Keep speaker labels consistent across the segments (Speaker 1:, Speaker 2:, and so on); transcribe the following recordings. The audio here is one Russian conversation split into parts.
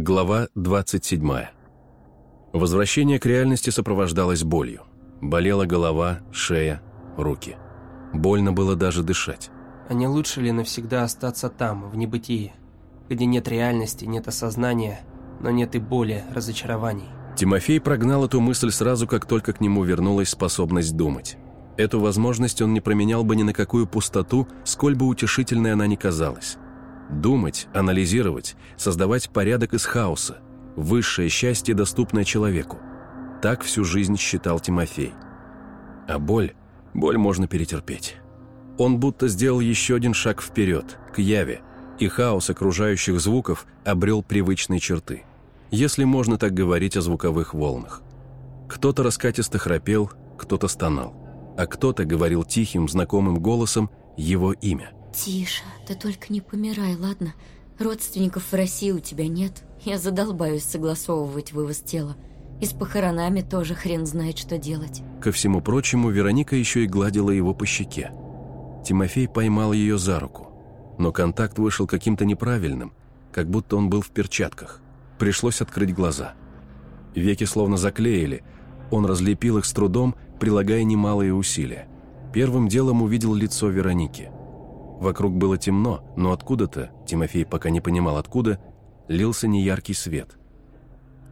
Speaker 1: Глава 27. Возвращение к реальности сопровождалось болью. Болела голова, шея, руки. Больно было даже дышать.
Speaker 2: А не лучше ли навсегда остаться там, в небытии, где нет реальности, нет осознания, но нет и боли, разочарований?
Speaker 1: Тимофей прогнал эту мысль сразу, как только к нему вернулась способность думать. Эту возможность он не променял бы ни на какую пустоту, сколь бы утешительной она ни казалась. Думать, анализировать, создавать порядок из хаоса. Высшее счастье, доступное человеку. Так всю жизнь считал Тимофей. А боль, боль можно перетерпеть. Он будто сделал еще один шаг вперед, к яве, и хаос окружающих звуков обрел привычные черты. Если можно так говорить о звуковых волнах. Кто-то раскатисто храпел, кто-то стонал, а кто-то говорил тихим, знакомым голосом его имя.
Speaker 3: Тише, ты только не помирай, ладно? Родственников в России у тебя нет. Я задолбаюсь согласовывать вывоз тела. И с похоронами тоже хрен знает, что делать.
Speaker 1: Ко всему прочему, Вероника еще и гладила его по щеке. Тимофей поймал ее за руку. Но контакт вышел каким-то неправильным, как будто он был в перчатках. Пришлось открыть глаза. Веки словно заклеили. Он разлепил их с трудом, прилагая немалые усилия. Первым делом увидел лицо Вероники – Вокруг было темно, но откуда-то, Тимофей пока не понимал откуда, лился неяркий свет.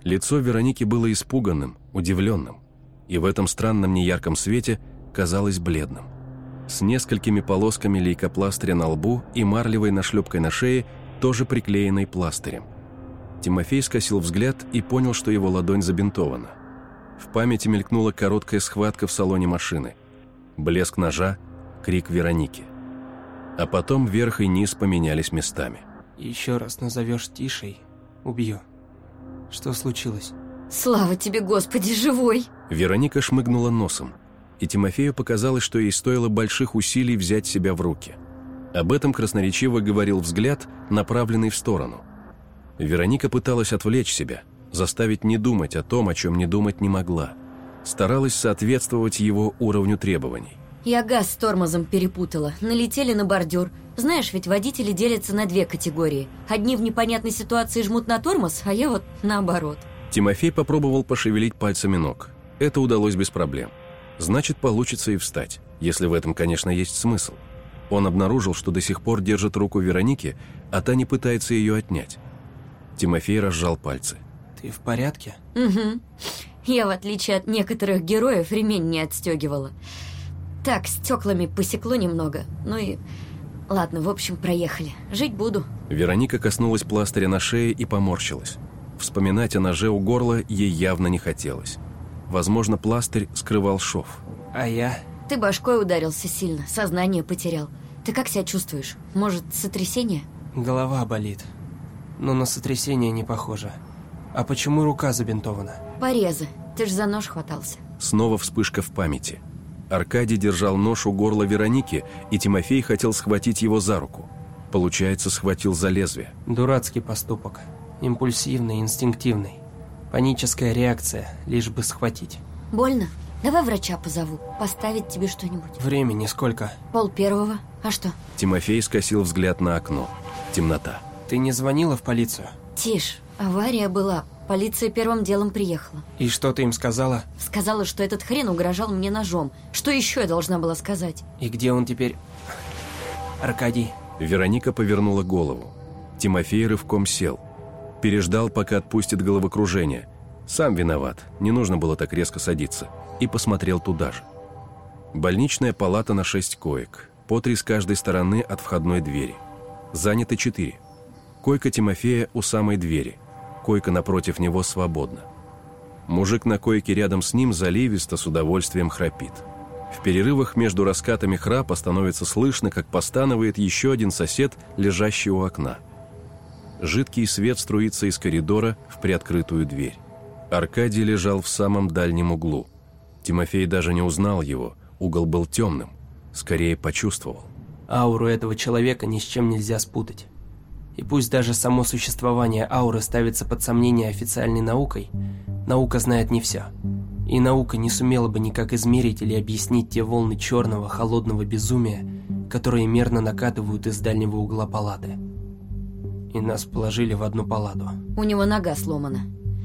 Speaker 1: Лицо Вероники было испуганным, удивленным, и в этом странном неярком свете казалось бледным. С несколькими полосками лейкопластыря на лбу и марлевой нашлепкой на шее, тоже приклеенной пластырем. Тимофей скосил взгляд и понял, что его ладонь забинтована. В памяти мелькнула короткая схватка в салоне машины. Блеск ножа, крик Вероники – а потом верх и низ поменялись местами.
Speaker 2: Еще раз назовешь Тишей, убью. Что случилось?
Speaker 3: Слава тебе, Господи, живой!
Speaker 1: Вероника шмыгнула носом, и Тимофею показалось, что ей стоило больших усилий взять себя в руки. Об этом красноречиво говорил взгляд, направленный в сторону. Вероника пыталась отвлечь себя, заставить не думать о том, о чем не думать не могла. Старалась соответствовать его уровню требований.
Speaker 3: Я газ с тормозом перепутала. Налетели на бордюр. Знаешь, ведь водители делятся на две категории. Одни в непонятной ситуации жмут на тормоз, а я вот наоборот.
Speaker 1: Тимофей попробовал пошевелить пальцами ног. Это удалось без проблем. Значит, получится и встать, если в этом, конечно, есть смысл. Он обнаружил, что до сих пор держит руку Вероники, а та не пытается ее отнять. Тимофей разжал пальцы.
Speaker 2: «Ты в порядке?»
Speaker 3: «Угу. Я, в отличие от некоторых героев, ремень не отстегивала. Так, стеклами посекло немного. Ну и... Ладно, в общем, проехали. Жить буду.
Speaker 1: Вероника коснулась пластыря на шее и поморщилась. Вспоминать о ноже у горла ей явно не хотелось. Возможно, пластырь скрывал шов.
Speaker 2: А я?
Speaker 3: Ты башкой ударился сильно, сознание потерял. Ты как себя чувствуешь? Может, сотрясение?
Speaker 2: Голова болит. Но на сотрясение не похоже. А почему рука забинтована?
Speaker 3: Порезы. Ты ж за нож хватался.
Speaker 1: Снова вспышка в памяти. Аркадий держал нож у горла Вероники, и Тимофей хотел схватить его за руку. Получается, схватил за лезвие.
Speaker 2: Дурацкий поступок. Импульсивный, инстинктивный. Паническая реакция, лишь бы схватить.
Speaker 3: Больно? Давай врача позову, поставить тебе что-нибудь.
Speaker 2: Времени сколько?
Speaker 3: Пол первого. А что?
Speaker 1: Тимофей скосил взгляд на окно. Темнота.
Speaker 2: Ты не звонила в полицию?
Speaker 3: Тише, авария была. Полиция первым делом приехала.
Speaker 2: И что ты им сказала?
Speaker 3: Сказала, что этот хрен угрожал мне ножом. Что еще я должна была сказать?
Speaker 2: И где он теперь? Аркадий.
Speaker 1: Вероника повернула голову. Тимофей рывком сел. Переждал, пока отпустит головокружение. Сам виноват, не нужно было так резко садиться. И посмотрел туда же. Больничная палата на шесть коек. По три с каждой стороны от входной двери. Заняты четыре. Койка Тимофея у самой двери – койка напротив него свободна. Мужик на койке рядом с ним заливисто с удовольствием храпит. В перерывах между раскатами храпа становится слышно, как постанывает еще один сосед, лежащий у окна. Жидкий свет струится из коридора в приоткрытую дверь. Аркадий лежал в самом дальнем углу. Тимофей даже не узнал его, угол был темным, скорее почувствовал.
Speaker 2: Ауру этого человека ни с чем нельзя спутать. И пусть даже само существование ауры ставится под сомнение официальной наукой, наука знает не все. И наука не сумела бы никак измерить или объяснить те волны черного, холодного безумия, которые мерно накатывают из дальнего угла палаты. И нас положили в одну палату.
Speaker 3: У него нога сломана.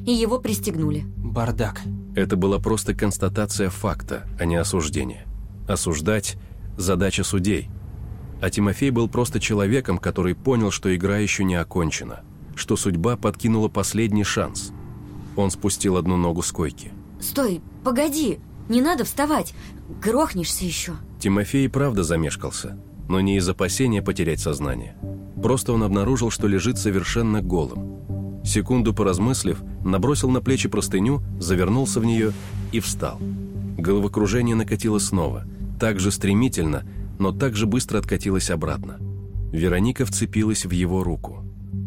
Speaker 3: И его пристегнули.
Speaker 2: Бардак.
Speaker 1: Это была просто констатация факта, а не осуждение. Осуждать – задача судей. А Тимофей был просто человеком, который понял, что игра еще не окончена, что судьба подкинула последний шанс. Он спустил одну ногу с койки.
Speaker 3: Стой, погоди, не надо вставать, грохнешься еще.
Speaker 1: Тимофей правда замешкался, но не из опасения потерять сознание. Просто он обнаружил, что лежит совершенно голым. Секунду поразмыслив, набросил на плечи простыню, завернулся в нее и встал. Головокружение накатило снова, так же стремительно, но так же быстро откатилось обратно. Вероника вцепилась в его руку.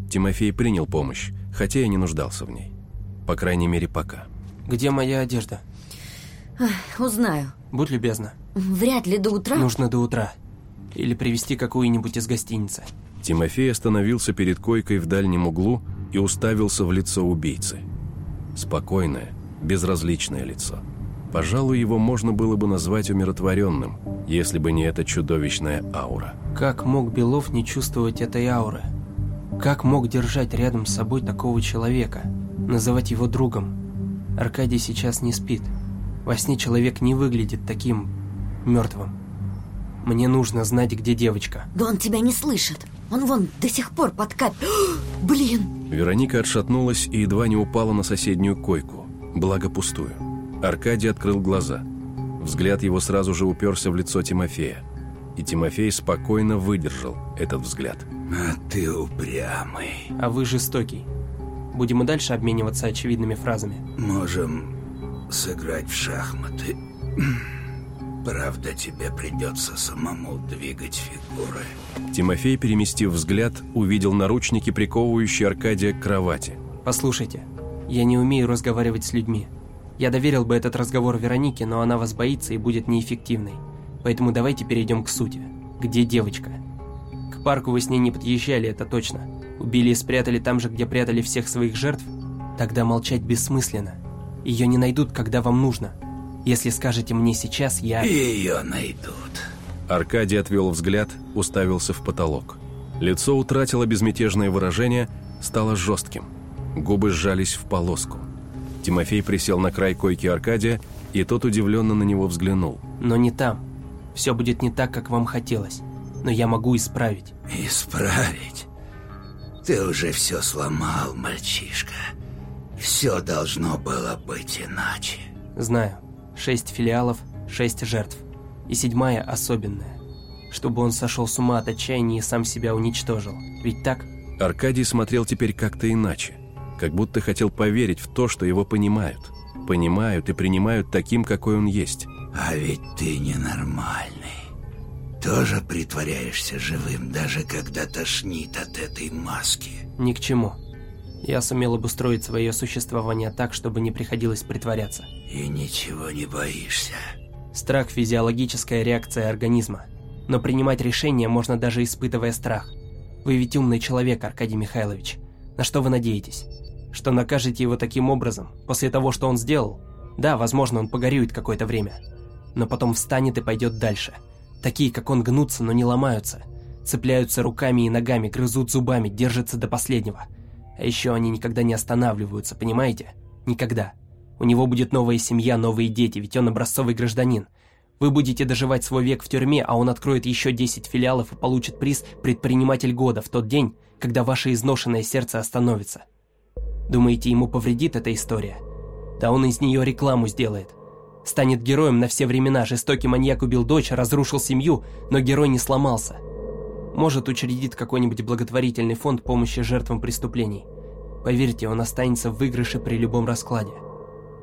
Speaker 1: Тимофей принял помощь, хотя и не нуждался в ней. По крайней мере, пока.
Speaker 2: Где моя одежда?
Speaker 3: Узнаю.
Speaker 2: Будь любезна.
Speaker 3: Вряд ли до утра.
Speaker 2: Нужно до утра. Или привезти какую-нибудь из гостиницы.
Speaker 1: Тимофей остановился перед койкой в дальнем углу и уставился в лицо убийцы. Спокойное, безразличное лицо. Пожалуй, его можно было бы назвать умиротворенным, если бы не эта чудовищная аура.
Speaker 2: Как мог Белов не чувствовать этой ауры? Как мог держать рядом с собой такого человека? Называть его другом? Аркадий сейчас не спит. Во сне человек не выглядит таким мертвым. Мне нужно знать, где девочка.
Speaker 3: Да он тебя не слышит. Он вон до сих пор под кап... Блин!
Speaker 1: Вероника отшатнулась и едва не упала на соседнюю койку, благо пустую. Аркадий открыл глаза. Взгляд его сразу же уперся в лицо Тимофея. И Тимофей спокойно выдержал этот взгляд.
Speaker 4: А ты упрямый.
Speaker 2: А вы жестокий. Будем и дальше обмениваться очевидными фразами.
Speaker 4: Можем сыграть в шахматы. Правда, тебе придется самому двигать фигуры.
Speaker 1: Тимофей, переместив взгляд, увидел наручники, приковывающие Аркадия к кровати.
Speaker 2: Послушайте, я не умею разговаривать с людьми. Я доверил бы этот разговор Веронике, но она вас боится и будет неэффективной. Поэтому давайте перейдем к сути. Где девочка? К парку вы с ней не подъезжали, это точно. Убили и спрятали там же, где прятали всех своих жертв? Тогда молчать бессмысленно. Ее не найдут, когда вам нужно. Если скажете мне сейчас, я...
Speaker 4: Ее найдут.
Speaker 1: Аркадий отвел взгляд, уставился в потолок. Лицо утратило безмятежное выражение, стало жестким. Губы сжались в полоску. Тимофей присел на край койки Аркадия, и тот удивленно на него взглянул.
Speaker 2: Но не там. Все будет не так, как вам хотелось. Но я могу исправить.
Speaker 4: Исправить? Ты уже все сломал, мальчишка. Все должно было быть иначе.
Speaker 2: Знаю. Шесть филиалов, шесть жертв. И седьмая особенная. Чтобы он сошел с ума от отчаяния и сам себя уничтожил. Ведь так?
Speaker 1: Аркадий смотрел теперь как-то иначе. Как будто хотел поверить в то, что его понимают. Понимают и принимают таким, какой он есть.
Speaker 4: А ведь ты ненормальный. Тоже притворяешься живым, даже когда тошнит от этой маски.
Speaker 2: Ни к чему. Я сумел обустроить свое существование так, чтобы не приходилось притворяться.
Speaker 4: И ничего не боишься.
Speaker 2: Страх – физиологическая реакция организма. Но принимать решения можно даже испытывая страх. Вы ведь умный человек, Аркадий Михайлович. На что вы надеетесь? Что накажете его таким образом, после того, что он сделал? Да, возможно, он погорюет какое-то время. Но потом встанет и пойдет дальше. Такие, как он, гнутся, но не ломаются. Цепляются руками и ногами, грызут зубами, держатся до последнего. А еще они никогда не останавливаются, понимаете? Никогда. У него будет новая семья, новые дети, ведь он образцовый гражданин. Вы будете доживать свой век в тюрьме, а он откроет еще 10 филиалов и получит приз «Предприниматель года» в тот день, когда ваше изношенное сердце остановится. Думаете, ему повредит эта история? Да он из нее рекламу сделает. Станет героем на все времена, жестокий маньяк убил дочь, разрушил семью, но герой не сломался. Может, учредит какой-нибудь благотворительный фонд помощи жертвам преступлений. Поверьте, он останется в выигрыше при любом раскладе.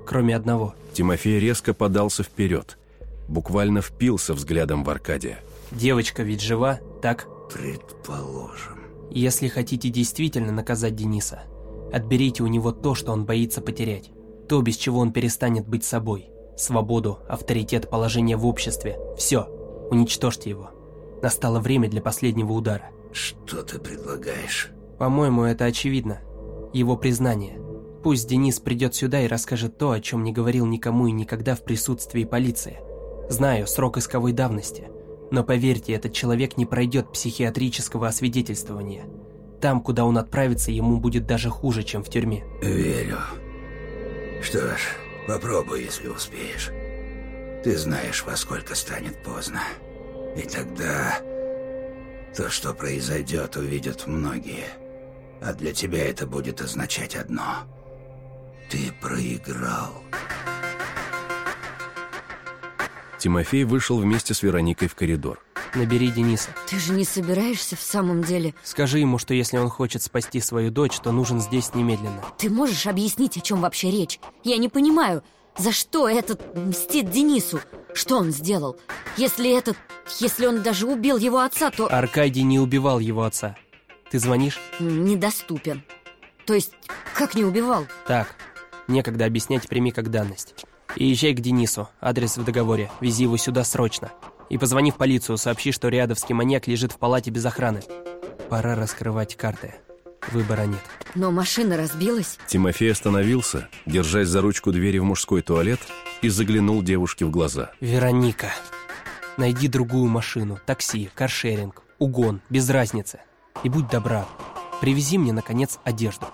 Speaker 2: Кроме одного.
Speaker 1: Тимофей резко подался вперед. Буквально впился взглядом в Аркадия.
Speaker 2: Девочка ведь жива, так?
Speaker 4: Предположим.
Speaker 2: Если хотите действительно наказать Дениса, отберите у него то, что он боится потерять. То, без чего он перестанет быть собой. Свободу, авторитет, положение в обществе. Все. Уничтожьте его. Настало время для последнего удара.
Speaker 4: Что ты предлагаешь?
Speaker 2: По-моему, это очевидно. Его признание. Пусть Денис придет сюда и расскажет то, о чем не говорил никому и никогда в присутствии полиции. Знаю, срок исковой давности. Но поверьте, этот человек не пройдет психиатрического освидетельствования. Там, куда он отправится, ему будет даже хуже, чем в тюрьме.
Speaker 4: Верю. Что ж, попробуй, если успеешь. Ты знаешь, во сколько станет поздно. И тогда то, что произойдет, увидят многие. А для тебя это будет означать одно. Ты проиграл.
Speaker 1: Тимофей вышел вместе с Вероникой в коридор.
Speaker 2: Набери Дениса.
Speaker 3: Ты же не собираешься в самом деле...
Speaker 2: Скажи ему, что если он хочет спасти свою дочь, то нужен здесь немедленно.
Speaker 3: Ты можешь объяснить, о чем вообще речь? Я не понимаю, за что этот мстит Денису? Что он сделал? Если этот... Если он даже убил его отца, то...
Speaker 2: Аркадий не убивал его отца. Ты звонишь?
Speaker 3: Недоступен. То есть, как не убивал?
Speaker 2: Так, некогда объяснять, прими как данность. И езжай к Денису, адрес в договоре, вези его сюда срочно. И позвони в полицию, сообщи, что рядовский маньяк лежит в палате без охраны. Пора раскрывать карты. Выбора нет.
Speaker 3: Но машина разбилась.
Speaker 1: Тимофей остановился, держась за ручку двери в мужской туалет, и заглянул девушке в глаза.
Speaker 2: Вероника, найди другую машину, такси, каршеринг, угон, без разницы. И будь добра, привези мне, наконец, одежду.